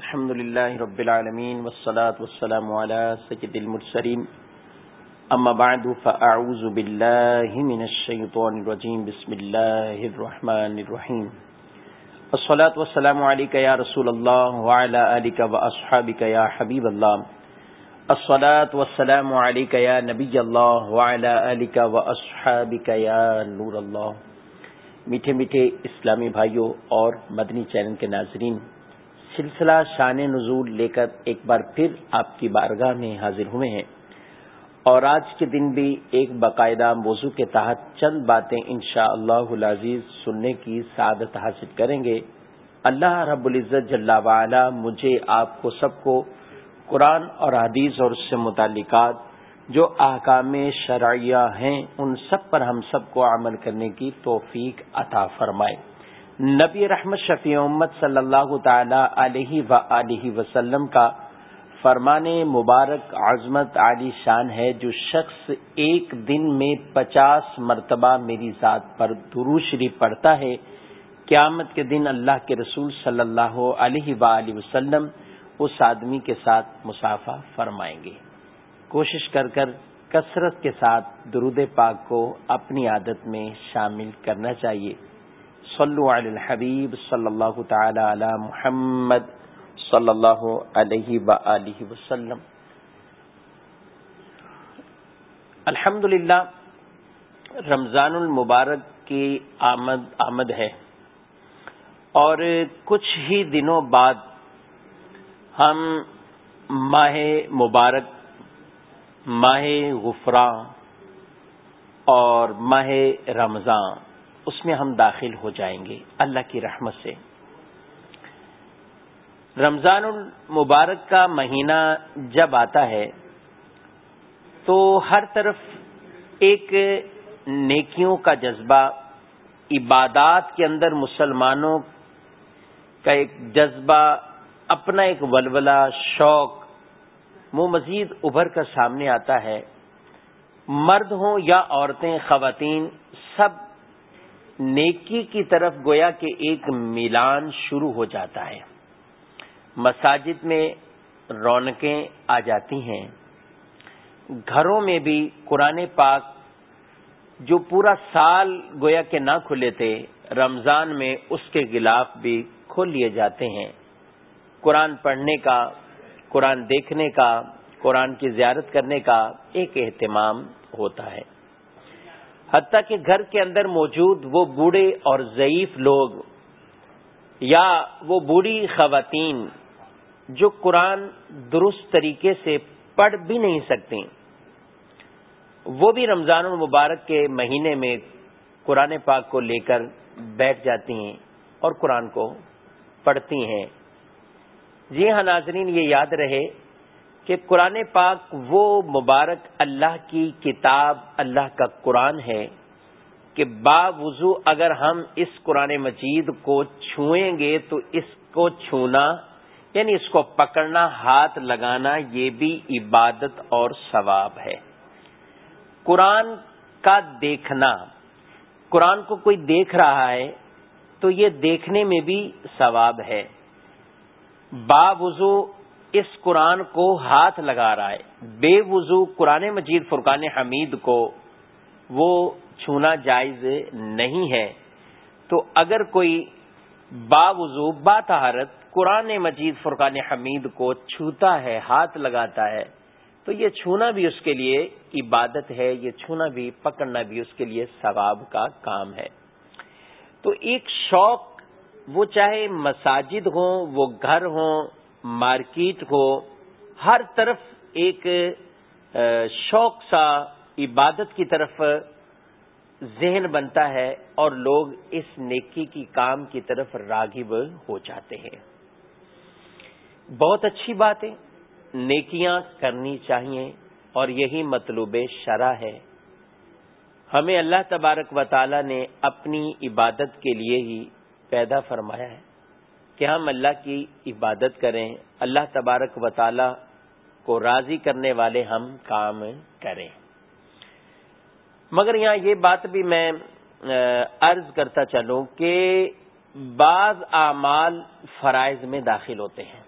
الحمد لله رب العالمين والصلاة والسلام على سجد المرسلين. أما بعد، فأعوذ بالله من الشيطان الرجيم. بسم الله الرحمن الرحيم. الصلاة والسلام عليك يا رسول الله وعلى آلك وأصحابك يا حبيب الله. الصلاة والسلام عليك يا نبي الله وعلى آلك وأصحابك يا نور الله. میٹھے میٹھے اسلامی بھائیوں اور مدنی چینل کے ناظرین سلسلہ شان نزول لے کر ایک بار پھر آپ کی بارگاہ میں حاضر ہوئے ہیں۔ اور آج کے دن بھی ایک باقاعدہ موضوع کے تحت چند باتیں انشاء اللہ العزیز سننے کی سعادت حاصل کریں گے۔ اللہ رب العزت جل وعلا مجھے آپ کو سب کو قرآن اور حدیث اور اس سے متعلقات جو احکام شرعیہ ہیں، ان سب پر ہم سب کو عمل کرنے کی توفیق عطا فرمائے۔ نبی رحمت شفیع امت صلی اللہ تعالی علیہ و وسلم کا فرمان مبارک عظمت علی شان ہے جو شخص ایک دن میں پچاس مرتبہ میری ذات پر دروشری پڑھتا ہے، قیامت کے دن اللہ کے رسول صلی اللہ علیہ و وسلم اس آدمی کے ساتھ مسافہ فرمائیں گے۔ کوشش کر کر کثرت کے ساتھ درود پاک کو اپنی عادت میں شامل کرنا چاہیے۔ صلو علی الحبیب صلی اللہ تعالی علی محمد صلی اللہ علیہ و وسلم. الحمد رمضان المبارک کی آمد آمد ہے۔ اور کچھ ہی دنوں بعد ہم ماہ مبارک، ماہ غفراں اور ماہ رمضان اس میں ہم داخل ہو جائیں گے اللہ کی رحمت سے۔ رمضان المبارک کا مہینہ جب آتا ہے، تو ہر طرف ایک نیکیوں کا جذبہ، عبادات کے اندر مسلمانوں کا ایک جذبہ، اپنا ایک ولولہ، شوق وہ مزید ابھر کر سامنے آتا ہے۔ مرد ہوں یا عورتیں، خواتین، سب نیکی کی طرف گویا کہ ایک میلان شروع ہو جاتا ہے۔ مساجد میں رونقیں آ جاتی ہیں۔ گھروں میں بھی قرآن پاک جو پورا سال گویا کہ نہ کھلے تھے، رمضان میں اس کے خلاف بھی کھول لیے جاتے ہیں۔ قرآن پڑھنے کا، قرآن دیکھنے کا، قرآن کی زیارت کرنے کا ایک اہتمام ہوتا ہے۔ حتیٰ کہ گھر کے اندر موجود وہ بوڑھے اور ضعیف لوگ یا وہ بوڑھی خواتین جو قرآن درست طریقے سے پڑھ بھی نہیں سکتی وہ بھی رمضان المبارک کے مہینے میں قرآن پاک کو لے کر بیٹھ جاتی ہیں اور قرآن کو پڑھتی ہیں۔ جی ہاں ناظرین، یہ یاد رہے کہ قرآن پاک وہ مبارک اللہ کی کتاب اللہ کا قرآن ہے کہ با وضو اگر ہم اس قرآن مجید کو چھوئیں گے تو اس کو چھونا یعنی اس کو پکڑنا، ہاتھ لگانا، یہ بھی عبادت اور ثواب ہے۔ قرآن کا دیکھنا، قرآن کو کوئی دیکھ رہا ہے تو یہ دیکھنے میں بھی ثواب ہے۔ با وضو اس قرآن کو ہاتھ لگا رہا ہے۔ بے وضو قرآن مجید فرقان حمید کو وہ چھونا جائز نہیں ہے۔ تو اگر کوئی با وضو، با تہارت قرآن مجید فرقان حمید کو چھوتا ہے، ہاتھ لگاتا ہے، تو یہ چھونا بھی اس کے لیے عبادت ہے، یہ چھونا بھی، پکڑنا بھی اس کے لیے ثواب کا کام ہے۔ تو ایک شوق، وہ چاہے مساجد ہوں، وہ گھر ہوں مارکیٹ ہو، ہر طرف ایک شوق سا عبادت کی طرف ذہن بنتا ہے اور لوگ اس نیکی کی کام کی طرف راغب ہو جاتے ہیں۔ بہت اچھی بات ہے نیکیاں کرنی چاہیے اور یہی مطلوب شرح ہے۔ ہمیں اللہ تبارک و تعالی نے اپنی عبادت کے لیے ہی پیدا فرمایا ہے۔ کہ ہم اللہ کی عبادت کریں، اللہ تبارک و تعالی کو راضی کرنے والے ہم کام کریں۔ مگر یہاں یہ بات بھی میں عرض کرتا چلوں کہ بعض اعمال فرائض میں داخل ہوتے ہیں۔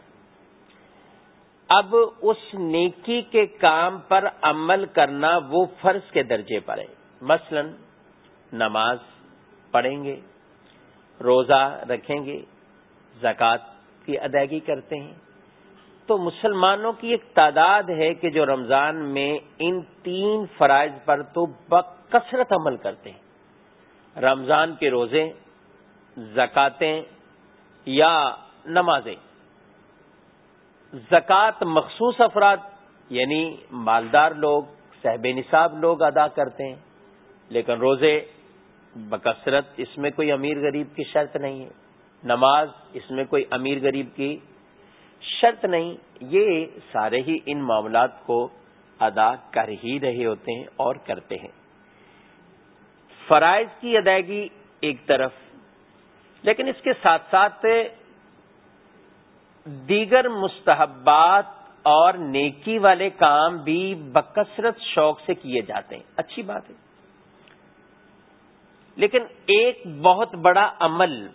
اب اس نیکی کے کام پر عمل کرنا وہ فرض کے درجے پر ہے۔ مثلا نماز پڑھیں گے، روزہ رکھیں گے زکوٰۃ کی ادائیگی کرتے ہیں۔ تو مسلمانوں کی ایک تعداد ہے کہ جو رمضان میں ان تین فرائض پر تو بکثرت عمل کرتے ہیں۔ رمضان کے روزے، زکاتیں یا نمازیں۔ زکوٰۃ مخصوص افراد یعنی مالدار لوگ صحب نصاب لوگ ادا کرتے ہیں، لیکن روزے بکثرت اس میں کوئی امیر غریب کی شرط نہیں ہے۔ نماز اس میں کوئی امیر غریب کی شرط نہیں، یہ سارے ہی ان معاملات کو ادا کر ہی رہے ہوتے ہیں اور کرتے ہیں۔ فرائض کی ادائیگی ایک طرف، لیکن اس کے ساتھ ساتھ دیگر مستحبات اور نیکی والے کام بھی بکثرت شوق سے کیے جاتے ہیں۔ اچھی بات ہے۔ لیکن ایک بہت بڑا عمل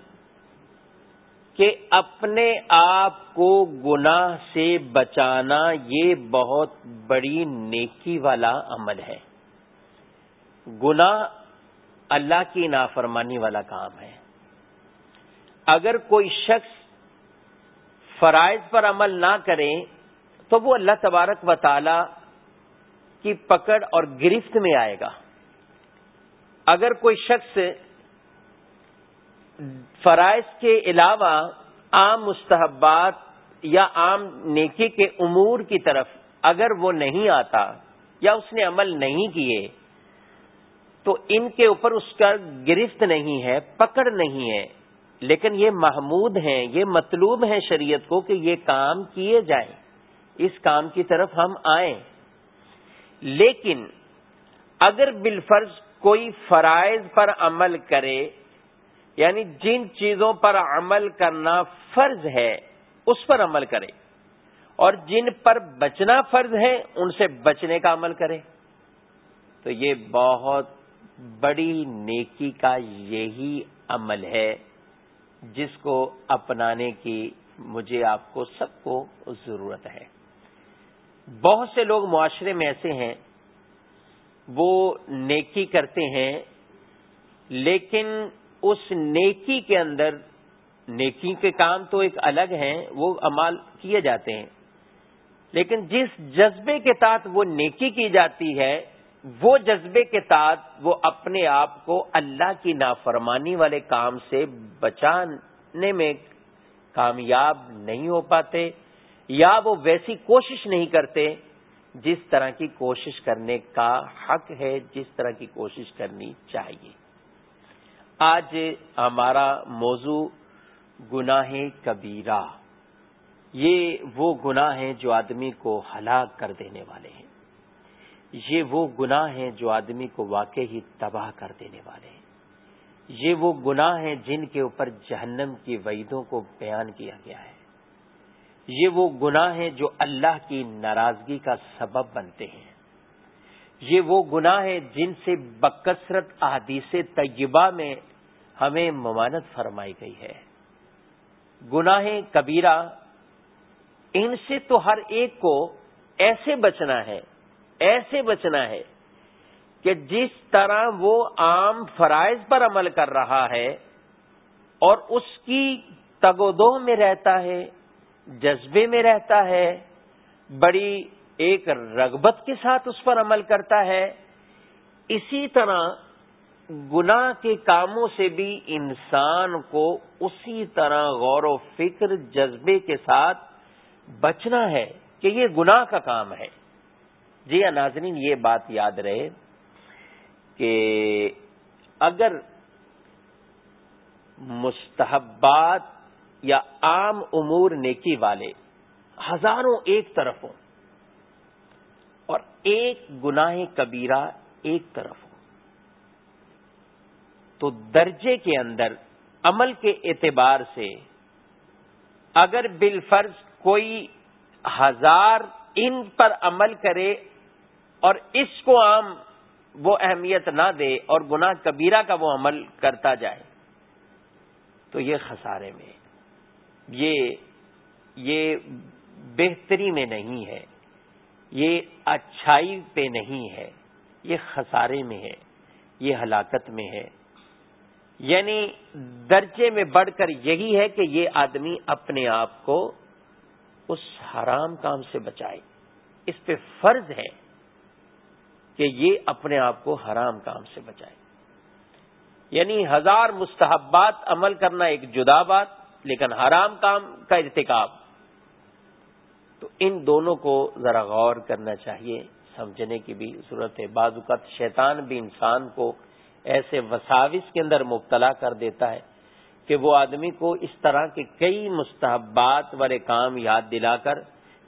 کہ اپنے آپ کو گناہ سے بچانا یہ بہت بڑی نیکی والا عمل ہے۔ گناہ اللہ کی نافرمانی والا کام ہے۔ اگر کوئی شخص فرائض پر عمل نہ کرے تو وہ اللہ تبارک و تعالی کی پکڑ اور گرفت میں آئے گا۔ اگر کوئی شخص فرائض کے علاوہ عام مستحبات یا عام نیکی کے امور کی طرف اگر وہ نہیں آتا یا اس نے عمل نہیں کیے، تو ان کے اوپر اس کا گرفت نہیں ہے، پکڑ نہیں ہے۔ لیکن یہ محمود ہیں، یہ مطلوب ہیں شریعت کو کہ یہ کام کیے جائیں۔ اس کام کی طرف ہم آئیں۔ لیکن اگر بالفرض کوئی فرائض پر عمل کرے یعنی جن چیزوں پر عمل کرنا فرض ہے، اس پر عمل کرے۔ اور جن پر بچنا فرض ہے، ان سے بچنے کا عمل کرے۔ تو یہ بہت بڑی نیکی کا یہی عمل ہے، جس کو اپنانے کی مجھے آپ کو سب کو ضرورت ہے۔ بہت سے لوگ معاشرے میں ایسے ہیں، وہ نیکی کرتے ہیں، لیکن اس نیکی کے اندر، نیکی کے کام تو ایک الگ ہیں، وہ امال کیے جاتے ہیں۔ لیکن جس جذبے کے تحت وہ نیکی کی جاتی ہے، وہ جذبے کے تحت وہ اپنے آپ کو اللہ کی نافرمانی والے کام سے بچانے میں کامیاب نہیں ہو پاتے، یا وہ ویسی کوشش نہیں کرتے جس طرح کی کوشش کرنے کا حق ہے، جس طرح کی کوشش کرنی چاہیے۔ آج ہمارا موضوع گناہ کبیرہ۔ یہ وہ گناہ ہیں جو آدمی کو ہلاک کر دینے والے ہیں۔ یہ وہ گناہ ہیں جو آدمی کو واقع ہی تباہ کر دینے والے ہیں۔ یہ وہ گناہ ہیں جن کے اوپر جہنم کی وعیدوں کو بیان کیا گیا ہے۔ یہ وہ گناہ ہیں جو اللہ کی ناراضگی کا سبب بنتے ہیں۔ یہ وہ گناہ ہیں جن سے بکثرت احادیث طیبہ میں ہمیں ممانت فرمائی گئی ہے۔ گناہ کبیرہ، ان سے تو ہر ایک کو ایسے بچنا ہے، ایسے بچنا ہے کہ جس طرح وہ عام فرائض پر عمل کر رہا ہے اور اس کی تگودوں میں رہتا ہے، جذبے میں رہتا ہے، بڑی ایک رغبت کے ساتھ اس پر عمل کرتا ہے، اسی طرح گناہ کے کاموں سے بھی انسان کو اسی طرح غور و فکر، جذبے کے ساتھ بچنا ہے کہ یہ گناہ کا کام ہے۔ جی ہاں، ناظرین، یہ بات یاد رہے کہ اگر مستحبات یا عام امور نیکی والے ہزاروں ایک طرف ہوں اور ایک گناہ کبیرہ ایک طرف ہو۔ تو درجے کے اندر عمل کے اعتبار سے اگر بالفرض کوئی ہزار ان پر عمل کرے اور اس کو عام وہ اہمیت نہ دے اور گناہ کبیرہ کا وہ عمل کرتا جائے، تو یہ خسارے میں، یہ یہ بہتری میں نہیں ہے۔ یہ اچھائی پہ نہیں ہے، یہ خسارے میں ہے، یہ ہلاکت میں ہے۔ یعنی درجے میں بڑھ کر یہی ہے کہ یہ آدمی اپنے آپ کو اس حرام کام سے بچائے۔ اس پہ فرض ہے کہ یہ اپنے آپ کو حرام کام سے بچائے۔ یعنی ہزار مستحبات عمل کرنا ایک جدا بات، لیکن حرام کام کا ارتکاب تو ان دونوں کو ذرا غور کرنا چاہیے، سمجھنے کی بھی ضرورت ہے۔ بعض اوقات شیطان بھی انسان کو ایسے وساوس کے اندر مبتلا کر دیتا ہے کہ وہ آدمی کو اس طرح کے کئی مستحبات والے کام یاد دلا کر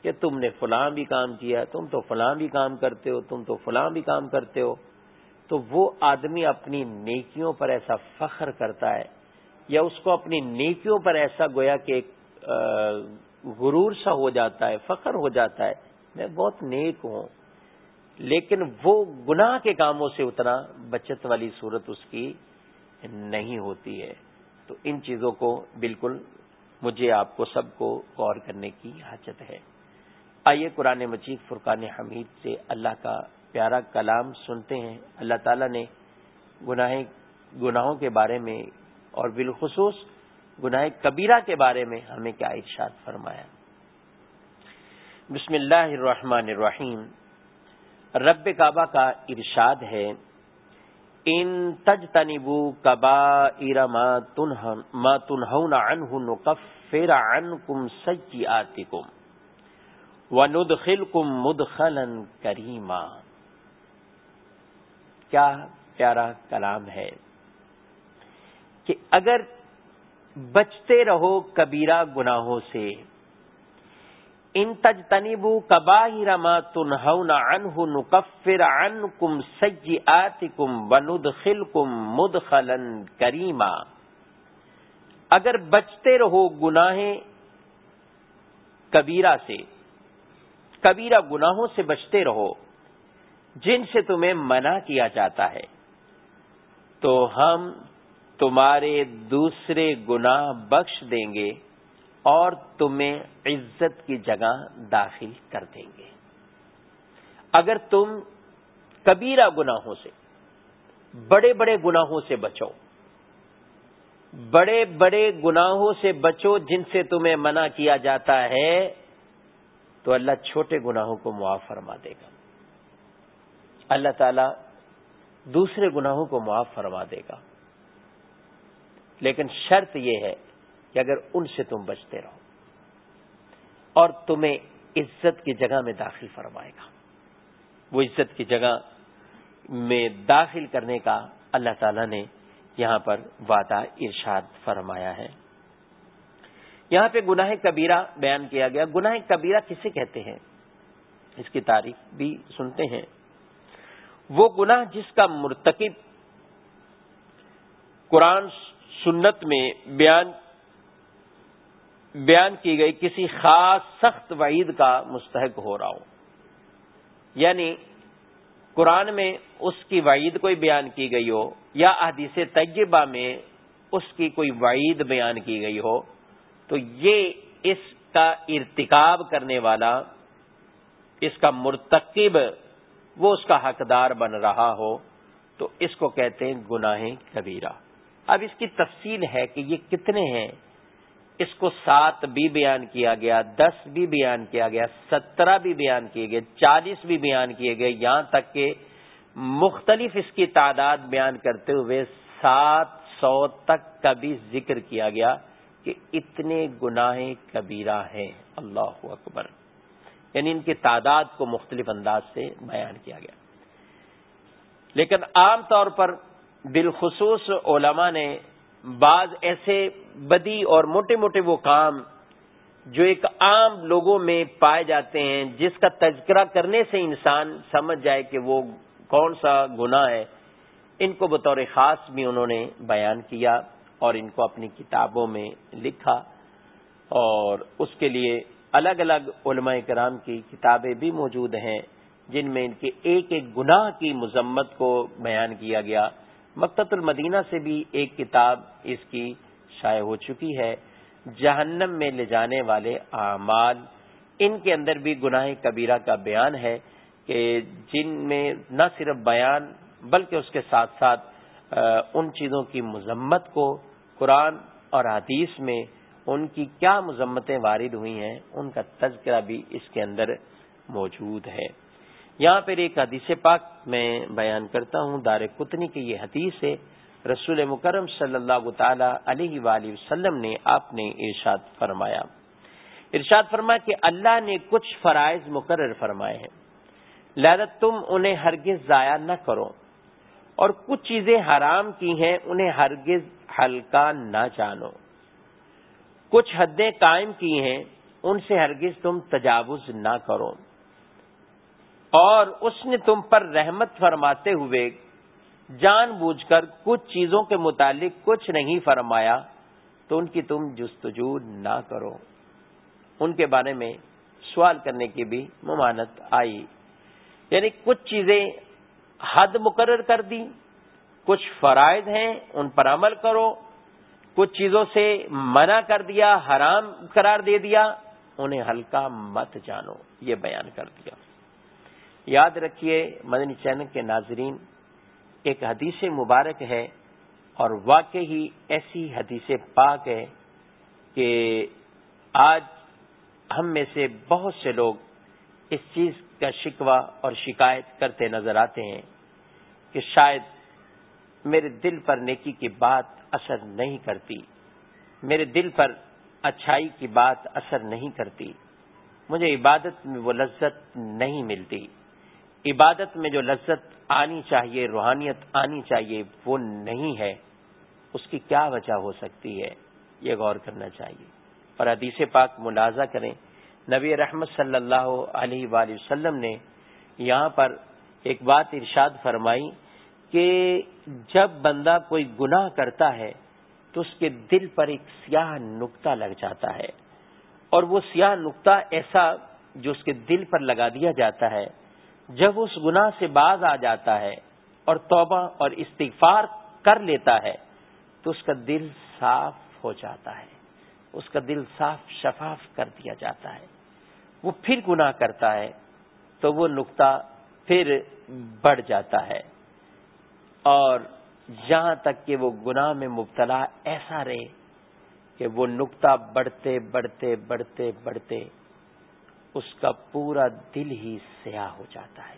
کہ تم نے فلاں بھی کام کیا، تم تو فلاں بھی کام کرتے ہو، تم تو فلاں بھی کام کرتے ہو۔ تو وہ آدمی اپنی نیکیوں پر ایسا فخر کرتا ہے یا اس کو اپنی نیکیوں پر ایسا گویا کہ ایک غرور سا ہو جاتا ہے، فخر ہو جاتا ہے۔ میں بہت نیک ہوں۔ لیکن وہ گناہ کے کاموں سے اتنا بچت والی صورت اس کی نہیں ہوتی ہے۔ تو ان چیزوں کو بالکل مجھے آپ کو سب کو غور کرنے کی حاجت ہے۔ آئیے قرآن مجید فرقان حمید سے اللہ کا پیارا کلام سنتے ہیں۔ اللہ تعالیٰ نے گناہ گناہوں کے بارے میں اور بالخصوص گناہ کبیرہ کے بارے میں ہمیں کیا ارشاد فرمایا؟ بسم اللہ الرحمن الرحیم۔ رب کعبہ کا ارشاد ہے، ان تج تنبو کبا ارما تنہون عنہ نکفر عنکم سیئاتکم وندخلکم مدخلا کریما کیا پیارا کلام ہے کہ اگر بچتے رہو کبیرہ گناہوں سے۔ ان تج تنیبو کبا ہی رما تنہون انہ نکفر ان کم سج آتی کم ود خل کم مد خلن کریما۔ اگر بچتے رہو گناہیں کبیرہ سے، کبیرہ گناہوں سے بچتے رہو جن سے تمہیں منع کیا جاتا ہے۔ تو ہم تمہارے دوسرے گناہ بخش دیں گے اور تمہیں عزت کی جگہ داخل کر دیں گے۔ اگر تم کبیرہ گناہوں سے، بڑے بڑے گناہوں سے بچو، بڑے بڑے گناہوں سے بچو جن سے تمہیں منع کیا جاتا ہے، تو اللہ چھوٹے گناہوں کو معاف فرما دے گا۔ اللہ تعالی دوسرے گناہوں کو معاف فرما دے گا۔ لیکن شرط یہ ہے کہ اگر ان سے تم بچتے رہو اور تمہیں عزت کی جگہ میں داخل فرمائے گا۔ وہ عزت کی جگہ میں داخل کرنے کا اللہ تعالی نے یہاں پر وعدہ ارشاد فرمایا ہے۔ یہاں پہ گناہ کبیرہ بیان کیا گیا۔ گناہ کبیرہ کسے کہتے ہیں؟ اس کی تاریخ بھی سنتے ہیں۔ وہ گناہ جس کا مرتکب قرآن سنت میں بیان بیان کی گئی کسی خاص سخت وعید کا مستحق ہو رہا ہو یعنی قرآن میں اس کی وعید کوئی بیان کی گئی ہو یا حدیث طیبہ میں اس کی کوئی وعید بیان کی گئی ہو، تو یہ اس کا ارتکاب کرنے والا، اس کا مرتکب وہ اس کا حقدار بن رہا ہو، تو اس کو کہتے ہیں گناہ کبیرہ۔ اب اس کی تفصیل ہے کہ یہ کتنے ہیں۔ اس کو سات بھی بیان کیا گیا، دس بھی بیان کیا گیا، سترہ بھی بیان کیے گئے، چالیس بھی بیان کیے گئے۔ یہاں تک کہ مختلف اس کی تعداد بیان کرتے ہوئے سات سو تک کا بھی ذکر کیا گیا کہ اتنے گناہ کبیرہ ہیں۔ اللہ اکبر۔ یعنی ان کی تعداد کو مختلف انداز سے بیان کیا گیا۔ لیکن عام طور پر بالخصوص علماء نے بعض ایسے بدی اور موٹے موٹے وہ کام جو ایک عام لوگوں میں پائے جاتے ہیں، جس کا تذکرہ کرنے سے انسان سمجھ جائے کہ وہ کون سا گناہ ہے۔ ان کو بطور خاص بھی انہوں نے بیان کیا اور ان کو اپنی کتابوں میں لکھا اور اس کے لیے الگ الگ علماء کرام کی کتابیں بھی موجود ہیں، جن میں ان کے ایک ایک گناہ کی مذمت کو بیان کیا گیا۔ مکتت المدینہ سے بھی ایک کتاب اس کی شائع ہو چکی ہے، جہنم میں لے جانے والے اعمال۔ ان کے اندر بھی گناہ کبیرہ کا بیان ہے کہ جن میں نہ صرف بیان بلکہ اس کے ساتھ ساتھ ان چیزوں کی مذمت کو قرآن اور حدیث میں ان کی کیا مذمتیں وارد ہوئی ہیں، ان کا تذکرہ بھی اس کے اندر موجود ہے۔ یہاں پر ایک حدیث پاک میں بیان کرتا ہوں۔ دار کتنی کی یہ حدیث ہے، رسول مکرم صلی اللہ تعالی علیہ وآلہ وسلم نے آپ نے ارشاد فرمایا۔ ارشاد فرمایا کہ اللہ نے کچھ فرائض مقرر فرمائے ہیں۔ لہذا تم انہیں ہرگز ضائع نہ کرو۔ اور کچھ چیزیں حرام کی ہیں، انہیں ہرگز ہلکا نہ جانو۔ کچھ حدیں قائم کی ہیں، ان سے ہرگز تم تجاوز نہ کرو۔ اور اس نے تم پر رحمت فرماتے ہوئے جان بوجھ کر کچھ چیزوں کے متعلق کچھ نہیں فرمایا، تو ان کی تم جستجو نہ کرو۔ ان کے بارے میں سوال کرنے کی بھی ممانت آئی۔ یعنی کچھ چیزیں حد مقرر کر دی، کچھ فرائض ہیں، ان پر عمل کرو۔ کچھ چیزوں سے منع کر دیا، حرام قرار دے دیا، انہیں ہلکا مت جانو۔ یہ بیان کر دیا۔ یاد رکھیے مدنی چینل کے ناظرین، ایک حدیث مبارک ہے اور واقع ہی ایسی حدیث پاک ہے کہ آج ہم میں سے بہت سے لوگ اس چیز کا شکوہ اور شکایت کرتے نظر آتے ہیں کہ شاید میرے دل پر نیکی کی بات اثر نہیں کرتی، میرے دل پر اچھائی کی بات اثر نہیں کرتی، مجھے عبادت میں وہ لذت نہیں ملتی۔ عبادت میں جو لذت آنی چاہیے، روحانیت آنی چاہیے، وہ نہیں ہے، اس کی کیا وجہ ہو سکتی ہے؟ یہ غور کرنا چاہیے۔ اور حدیث پاک ملازہ کریں، نبی رحمت صلی اللہ علیہ وآلہ وسلم نے یہاں پر ایک بات ارشاد فرمائی کہ جب بندہ کوئی گناہ کرتا ہے تو اس کے دل پر ایک سیاہ نقطہ لگ جاتا ہے۔ اور وہ سیاہ نقطہ ایسا جو اس کے دل پر لگا دیا جاتا ہے جب اس گناہ سے باز آ جاتا ہے اور توبہ اور استغفار کر لیتا ہے، تو اس کا دل صاف ہو جاتا ہے۔ اس کا دل صاف شفاف کر دیا جاتا ہے۔ وہ پھر گناہ کرتا ہے، تو وہ نقطہ پھر بڑھ جاتا ہے۔ اور جہاں تک کہ وہ گناہ میں مبتلا ایسا رہے کہ وہ نقطہ بڑھتے بڑھتے بڑھتے بڑھتے اس کا پورا دل ہی سیاہ ہو جاتا ہے۔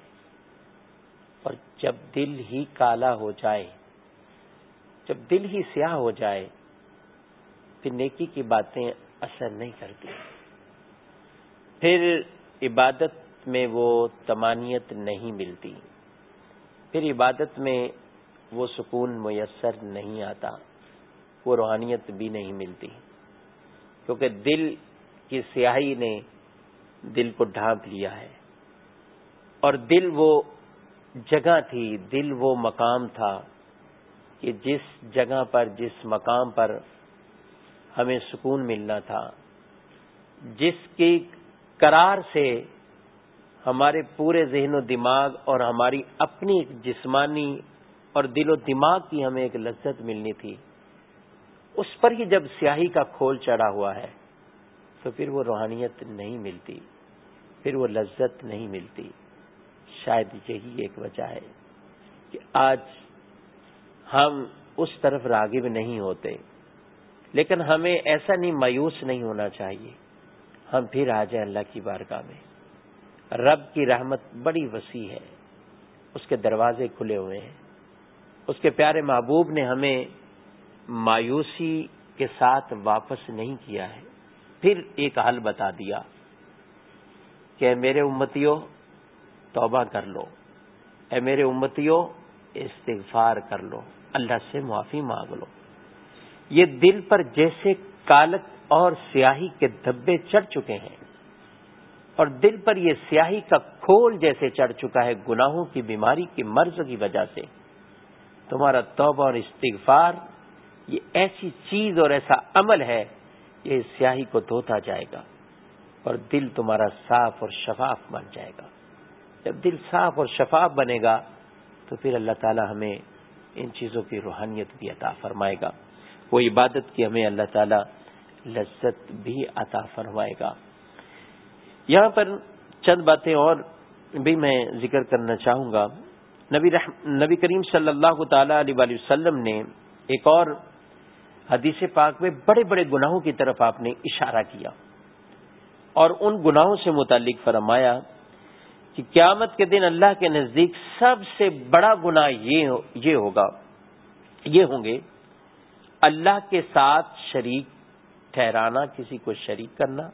اور جب دل ہی کالا ہو جائے، جب دل ہی سیاہ ہو جائے، پھر نیکی کی باتیں اثر نہیں کرتی۔ پھر عبادت میں وہ تمانیت نہیں ملتی۔ پھر عبادت میں وہ سکون میسر نہیں آتا۔ وہ روحانیت بھی نہیں ملتی۔ کیونکہ دل کی سیاہی نے دل کو ڈھانپ لیا ہے۔ اور دل وہ جگہ تھی، دل وہ مقام تھا کہ جس جگہ پر، جس مقام پر ہمیں سکون ملنا تھا۔ جس کی قرار سے ہمارے پورے ذہن و دماغ اور ہماری اپنی جسمانی اور دل و دماغ کی ہمیں ایک لذت ملنی تھی۔ اس پر ہی جب سیاہی کا کھول چڑھا ہوا ہے تو پھر وہ روحانیت نہیں ملتی۔ پھر وہ لذت نہیں ملتی۔ شاید یہی ایک وجہ ہے کہ آج ہم اس طرف راغب نہیں ہوتے، لیکن ہمیں ایسا نہیں، مایوس نہیں ہونا چاہیے۔ ہم پھر آ جائیں اللہ کی بارگاہ میں۔ رب کی رحمت بڑی وسیع ہے۔ اس کے دروازے کھلے ہوئے ہیں۔ اس کے پیارے محبوب نے ہمیں مایوسی کے ساتھ واپس نہیں کیا ہے۔ پھر ایک حل بتا دیا۔ کہ میرے امتیوں، توبہ کر لو۔ اے میرے امتیوں، استغفار کر لو۔ اللہ سے معافی مانگ لو۔ یہ دل پر جیسے کالک اور سیاہی کے دھبے چڑھ چکے ہیں۔ اور دل پر یہ سیاہی کا کھول جیسے چڑھ چکا ہے گناہوں کی بیماری کی مرض کی وجہ سے۔ تمہارا توبہ اور استغفار، یہ ایسی چیز اور ایسا عمل ہے، یہ سیاہی کو دھوتا جائے گا۔ اور دل تمہارا صاف اور شفاف بن جائے گا۔ جب دل صاف اور شفاف بنے گا، تو پھر اللہ تعالی ہمیں ان چیزوں کی روحانیت بھی عطا فرمائے گا۔ وہ عبادت کی ہمیں اللہ تعالی لذت بھی عطا فرمائے گا۔ یہاں پر چند باتیں اور بھی میں ذکر کرنا چاہوں گا۔ نبی نبی کریم صلی اللہ تعالی علیہ وسلم نے ایک اور حدیث پاک میں بڑے بڑے گناہوں کی طرف آپ نے اشارہ کیا۔ اور ان گناہوں سے متعلق فرمایا کہ قیامت کے دن اللہ کے نزدیک سب سے بڑا گناہ یہ ہوگا، یہ ہوں گے اللہ کے ساتھ شریک، ٹھہرانا، کسی کو شریک کرنا،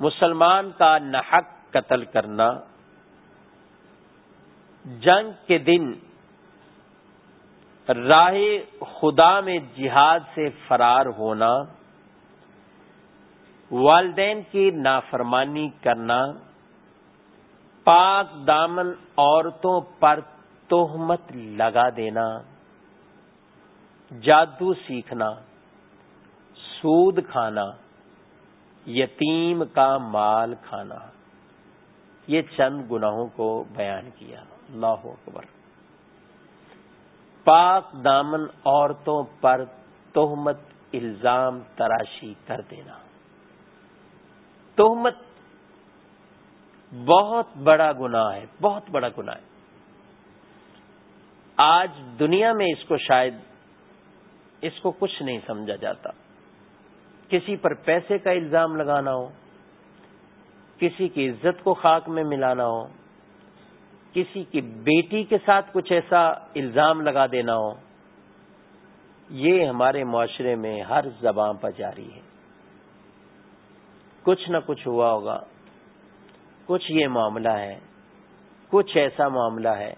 مسلمان کا نحق قتل کرنا، جنگ کے دن راہ خدا میں جہاد سے فرار ہونا والدین کی نافرمانی کرنا، پاک دامن عورتوں پر تہمت لگا دینا، جادو سیکھنا، سود کھانا، یتیم کا مال کھانا۔ یہ چند گناہوں کو بیان کیا۔ اللہ اکبر۔ پاک دامن عورتوں پر تہمت، الزام، تراشی کر دینا۔ تہمت بہت بڑا گناہ ہے، بہت بڑا گناہ ہے۔ آج دنیا میں اس کو شاید اس کو کچھ نہیں سمجھا جاتا۔ کسی پر پیسے کا الزام لگانا ہو، کسی کی عزت کو خاک میں ملانا ہو، کسی کی بیٹی کے ساتھ کچھ ایسا الزام لگا دینا ہو، یہ ہمارے معاشرے میں ہر زبان پر جاری ہے۔ کچھ نہ کچھ ہوا ہوگا۔ کچھ یہ معاملہ ہے، کچھ ایسا معاملہ ہے۔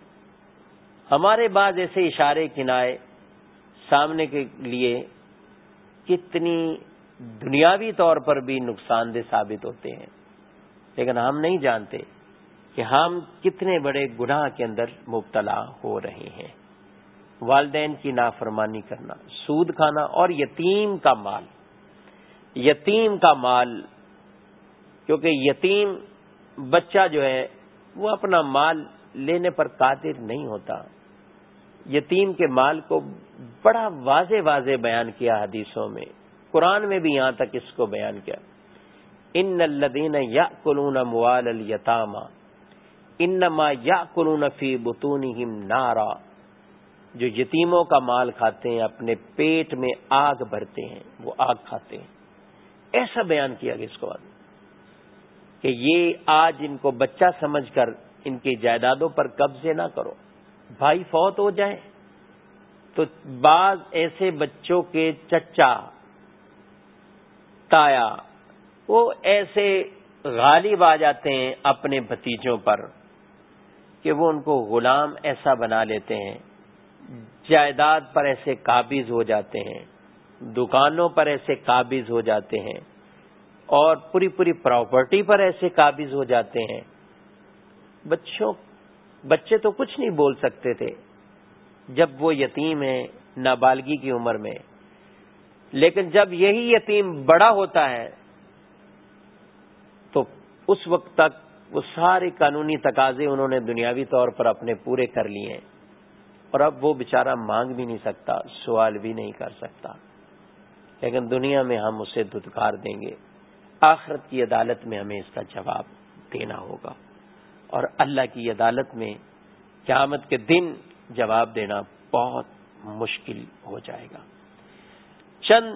ہمارے بعد ایسے اشارے کنائے سامنے کے لیے کتنی دنیاوی طور پر بھی نقصان دہ ثابت ہوتے ہیں۔ لیکن ہم نہیں جانتے کہ ہم کتنے بڑے گناہ کے اندر مبتلا ہو رہے ہیں۔ والدین کی نافرمانی کرنا، سود کھانا اور یتیم کا مال، یتیم کا مال کیونکہ یتیم بچہ جو ہے وہ اپنا مال لینے پر قادر نہیں ہوتا۔ یتیم کے مال کو بڑا واضح واضح بیان کیا حدیثوں میں، قرآن میں بھی یہاں تک اس کو بیان کیا۔ ان الدین یا قلون موال التامہ انما یا قلون فی بتون نارا۔ جو یتیموں کا مال کھاتے ہیں، اپنے پیٹ میں آگ بھرتے ہیں، وہ آگ کھاتے ہیں۔ ایسا بیان کیا گیا اس کو۔ بعد کہ یہ آج ان کو بچہ سمجھ کر ان کی جائیدادوں پر قبضے نہ کرو۔ بھائی فوت ہو جائے تو بعض ایسے بچوں کے چچا، تایا، وہ ایسے غالب آ جاتے ہیں اپنے بھتیجوں پر کہ وہ ان کو غلام ایسا بنا لیتے ہیں، جائیداد پر ایسے قابض ہو جاتے ہیں، دکانوں پر ایسے قابض ہو جاتے ہیں۔ اور پوری پوری پراپرٹی پر ایسے قابض ہو جاتے ہیں۔ بچوں بچے تو کچھ نہیں بول سکتے تھے جب وہ یتیم ہے نابالگی کی عمر میں۔ لیکن جب یہی یتیم بڑا ہوتا ہے تو اس وقت تک وہ سارے قانونی تقاضے انہوں نے دنیاوی طور پر اپنے پورے کر لیے اور اب وہ بےچارا مانگ بھی نہیں سکتا، سوال بھی نہیں کر سکتا۔ لیکن دنیا میں ہم اسے دھتکار دیں گے۔ آخرت کی عدالت میں ہمیں اس کا جواب دینا ہوگا اور اللہ کی عدالت میں قیامت کے دن جواب دینا بہت مشکل ہو جائے گا۔ چند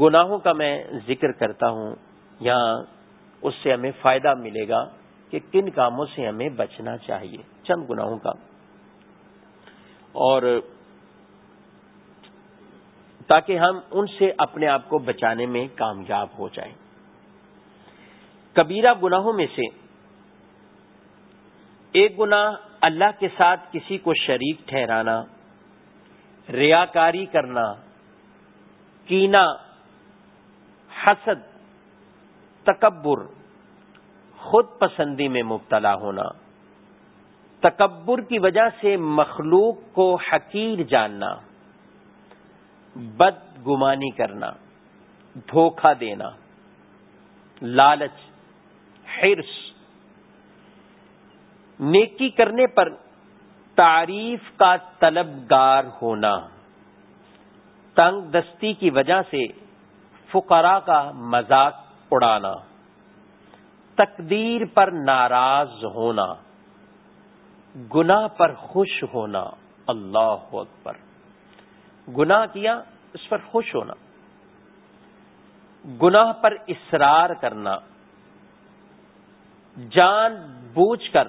گناہوں کا میں ذکر کرتا ہوں، یہاں اس سے ہمیں فائدہ ملے گا کہ کن کاموں سے ہمیں بچنا چاہیے۔ چند گناہوں کا۔ اور تاکہ ہم ان سے اپنے آپ کو بچانے میں کامیاب ہو جائیں۔ کبیرہ گناہوں میں سے ایک گنا اللہ کے ساتھ کسی کو شریک ٹھہرانا، ریاکاری کرنا کینا حسد، تکبر، خود پسندی میں مبتلا ہونا۔ تکبر کی وجہ سے مخلوق کو حقیر جاننا بد گمانی کرنا، دھوکہ دینا، لالچ حرص۔ نیکی کرنے پر تعریف کا طلبگار ہونا۔ تنگ دستی کی وجہ سے فقراء کا مذاق اڑانا۔ تقدیر پر ناراض ہونا۔ گناہ پر خوش ہونا۔ اللہ اکبر۔ گناہ کیا؟ اس پر خوش ہونا۔ گناہ پر اصرار کرنا۔ جان بوجھ کر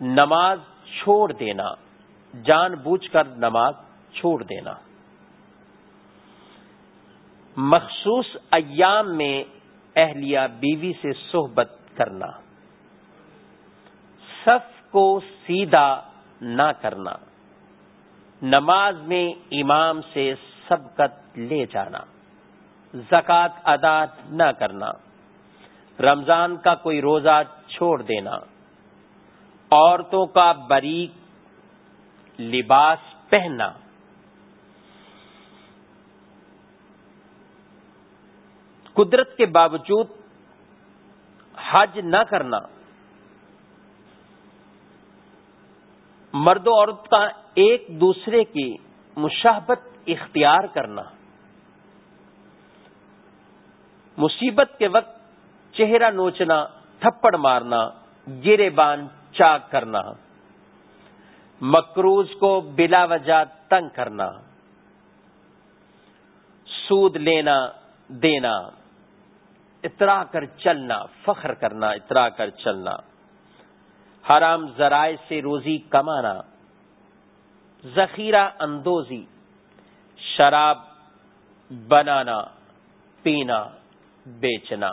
نماز چھوڑ دینا، جان بوجھ کر نماز چھوڑ دینا۔ مخصوص ایام میں اہلیہ بیوی سے صحبت کرنا، صف کو سیدھا نہ کرنا، نماز میں امام سے سبقت لے جانا، زکوٰۃ ادا نہ کرنا۔ رمضان کا کوئی روزہ چھوڑ دینا۔ عورتوں کا بریک لباس پہننا۔ قدرت کے باوجود حج نہ کرنا۔ مرد و عورت کا ایک دوسرے کی مشابت اختیار کرنا۔ مصیبت کے وقت چہرہ نوچنا، تھپڑ مارنا گرے بان چاک کرنا۔ مکروز کو بلا وجہ تنگ کرنا۔ سود لینا، دینا۔ اترا کر چلنا، فخر کرنا اترا کر چلنا۔ حرام ذرائع سے روزی کمانا۔ ذخیرہ اندوزی۔ شراب بنانا، پینا، بیچنا۔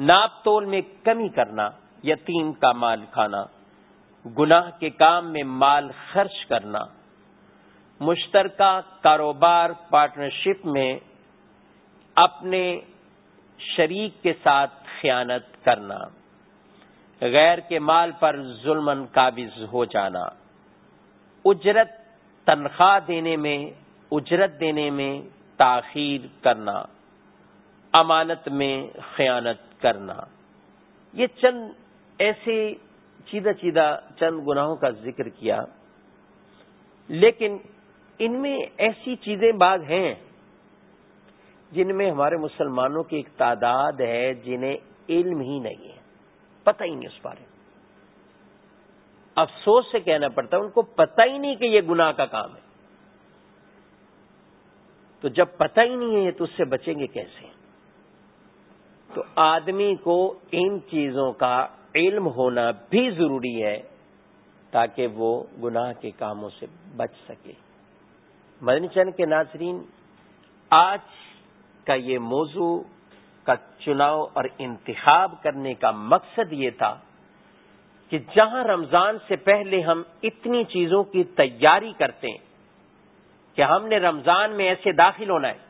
ناپ تول میں کمی کرنا، یتیم کا مال کھانا، گناہ کے کام میں مال خرچ کرنا، مشترکہ کاروبار پارٹنرشپ میں اپنے شریک کے ساتھ خیانت کرنا، غیر کے مال پر ظلم قابض ہو جانا، اجرت تنخواہ دینے میں، اجرت دینے میں تاخیر کرنا، امانت میں خیانت کرنا۔ یہ چند ایسے چیدہ چیدہ چند گناہوں کا ذکر کیا۔ لیکن ان میں ایسی چیزیں بعض ہیں جن میں ہمارے مسلمانوں کی ایک تعداد ہے جنہیں علم ہی نہیں ہے۔ پتہ ہی نہیں اس بارے۔ افسوس سے کہنا پڑتا ہے، ان کو پتہ ہی نہیں کہ یہ گناہ کا کام ہے۔ تو جب پتہ ہی نہیں ہے تو اس سے بچیں گے کیسے؟ تو آدمی کو ان چیزوں کا علم ہونا بھی ضروری ہے تاکہ وہ گناہ کے کاموں سے بچ سکے۔ مدنی چند کے ناظرین، آج کا یہ موضوع کا چناؤ اور انتخاب کرنے کا مقصد یہ تھا کہ جہاں رمضان سے پہلے ہم اتنی چیزوں کی تیاری کرتے ہیں کہ ہم نے رمضان میں ایسے داخل ہونا ہے۔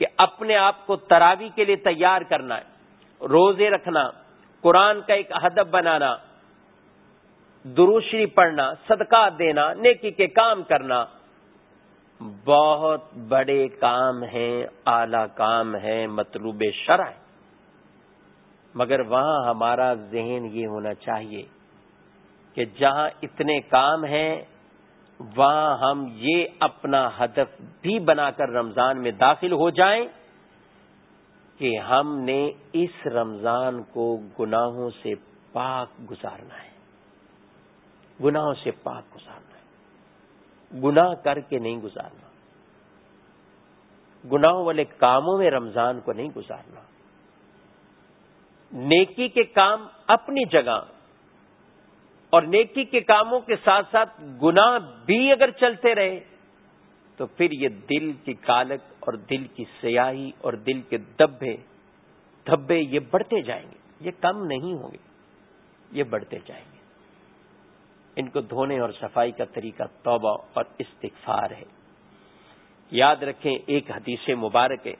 کہ اپنے آپ کو تراوی کے لیے تیار کرنا ہے، روزے رکھنا، قرآن کا ایک ہدف بنانا دروشری پڑھنا، صدقہ دینا، نیکی کے کام کرنا، بہت بڑے کام ہیں، اعلی کام ہے مطلوب شرح مگر وہاں ہمارا ذہن یہ ہونا چاہیے کہ جہاں اتنے کام ہیں وہاں ہم یہ اپنا ہدف بھی بنا کر رمضان میں داخل ہو جائیں کہ ہم نے اس رمضان کو گناہوں سے پاک گزارنا ہے۔ گناہوں سے پاک گزارنا ہے۔ گناہ کر کے نہیں گزارنا۔ گناہوں والے کاموں میں رمضان کو نہیں گزارنا۔ نیکی کے کام اپنی جگہ اور نیکی کے کاموں کے ساتھ ساتھ گناہ بھی اگر چلتے رہے، تو پھر یہ دل کی کالک اور دل کی سیاہی اور دل کے دبے دھبے یہ بڑھتے جائیں گے۔ یہ کم نہیں ہوں گے، یہ بڑھتے جائیں گے۔ ان کو دھونے اور صفائی کا طریقہ توبہ اور استغفار ہے۔ یاد رکھیں، ایک حدیث مبارک ہے۔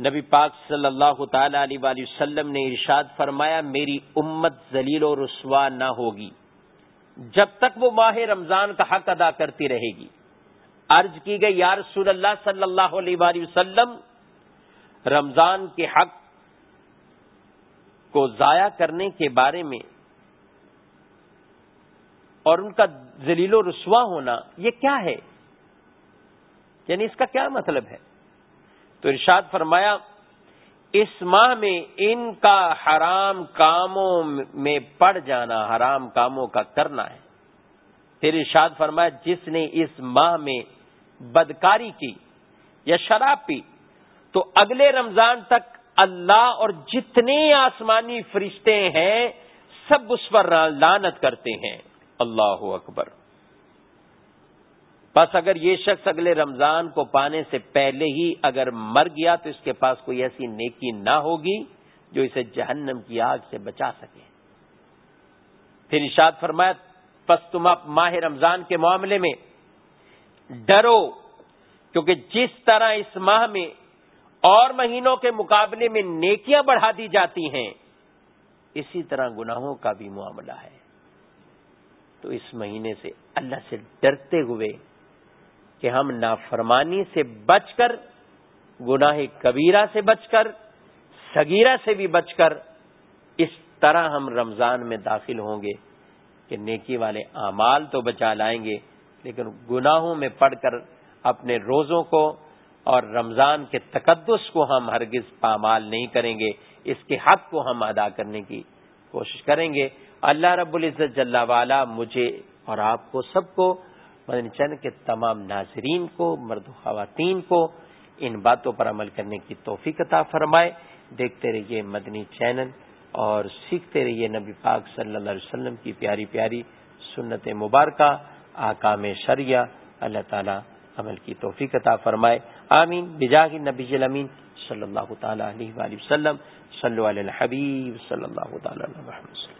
نبی پاک صلی اللہ تعالی علیہ وآلہ وسلم نے ارشاد فرمایا، میری امت ذلیل و رسوا نہ ہوگی۔ جب تک وہ ماہ رمضان کا حق ادا کرتی رہے گی۔ عرض کی گئی، یا رسول اللہ صلی اللہ علیہ وآلہ وسلم، رمضان کے حق کو ضائع کرنے کے بارے میں اور ان کا ذلیل و رسوا ہونا، یہ کیا ہے؟ یعنی اس کا کیا مطلب ہے؟ تو ارشاد فرمایا، اس ماہ میں ان کا حرام کاموں میں پڑ جانا، حرام کاموں کا کرنا ہے۔ پھر ارشاد فرمایا، جس نے اس ماہ میں بدکاری کی یا شراب پی، تو اگلے رمضان تک اللہ اور جتنے آسمانی فرشتے ہیں، سب اس پر لانت کرتے ہیں۔ اللہ اکبر۔ بس اگر یہ شخص اگلے رمضان کو پانے سے پہلے ہی اگر مر گیا تو اس کے پاس کوئی ایسی نیکی نہ ہوگی جو اسے جہنم کی آگ سے بچا سکے۔ پھر ارشاد فرمایا، پس تم ماہ رمضان کے معاملے میں ڈرو، کیونکہ جس طرح اس ماہ میں اور مہینوں کے مقابلے میں نیکیاں بڑھا دی جاتی ہیں، اسی طرح گناہوں کا بھی معاملہ ہے۔ تو اس مہینے سے اللہ سے ڈرتے ہوئے کہ ہم نافرمانی سے بچ کر، گناہ کبیرہ سے بچ کر سگیرہ سے بھی بچ کر اس طرح ہم رمضان میں داخل ہوں گے کہ نیکی والے اعمال تو بچا لائیں گے، لیکن گناہوں میں پڑھ کر اپنے روزوں کو اور رمضان کے تقدس کو ہم ہرگز پامال نہیں کریں گے، اس کے حق کو ہم ادا کرنے کی کوشش کریں گے۔ اللہ رب العزت جل والا مجھے اور آپ کو سب کو مدنی چین کے تمام ناظرین کو، مرد و خواتین کو ان باتوں پر عمل کرنے کی توفیق عطا فرمائے۔ دیکھتے رہیے مدنی چینل اور سیکھتے رہیے نبی پاک صلی اللہ علیہ وسلم کی پیاری پیاری سنت مبارکہ، آکام شریعہ۔ اللہ تعالی عمل کی توفیق عطا فرمائے۔ آمین۔ بجاہ نبی امین صلی اللہ تعالی علیہ وسلم۔ صلی اللہ علیہ حبیب صلی اللہ تعالی علیہ وسلم۔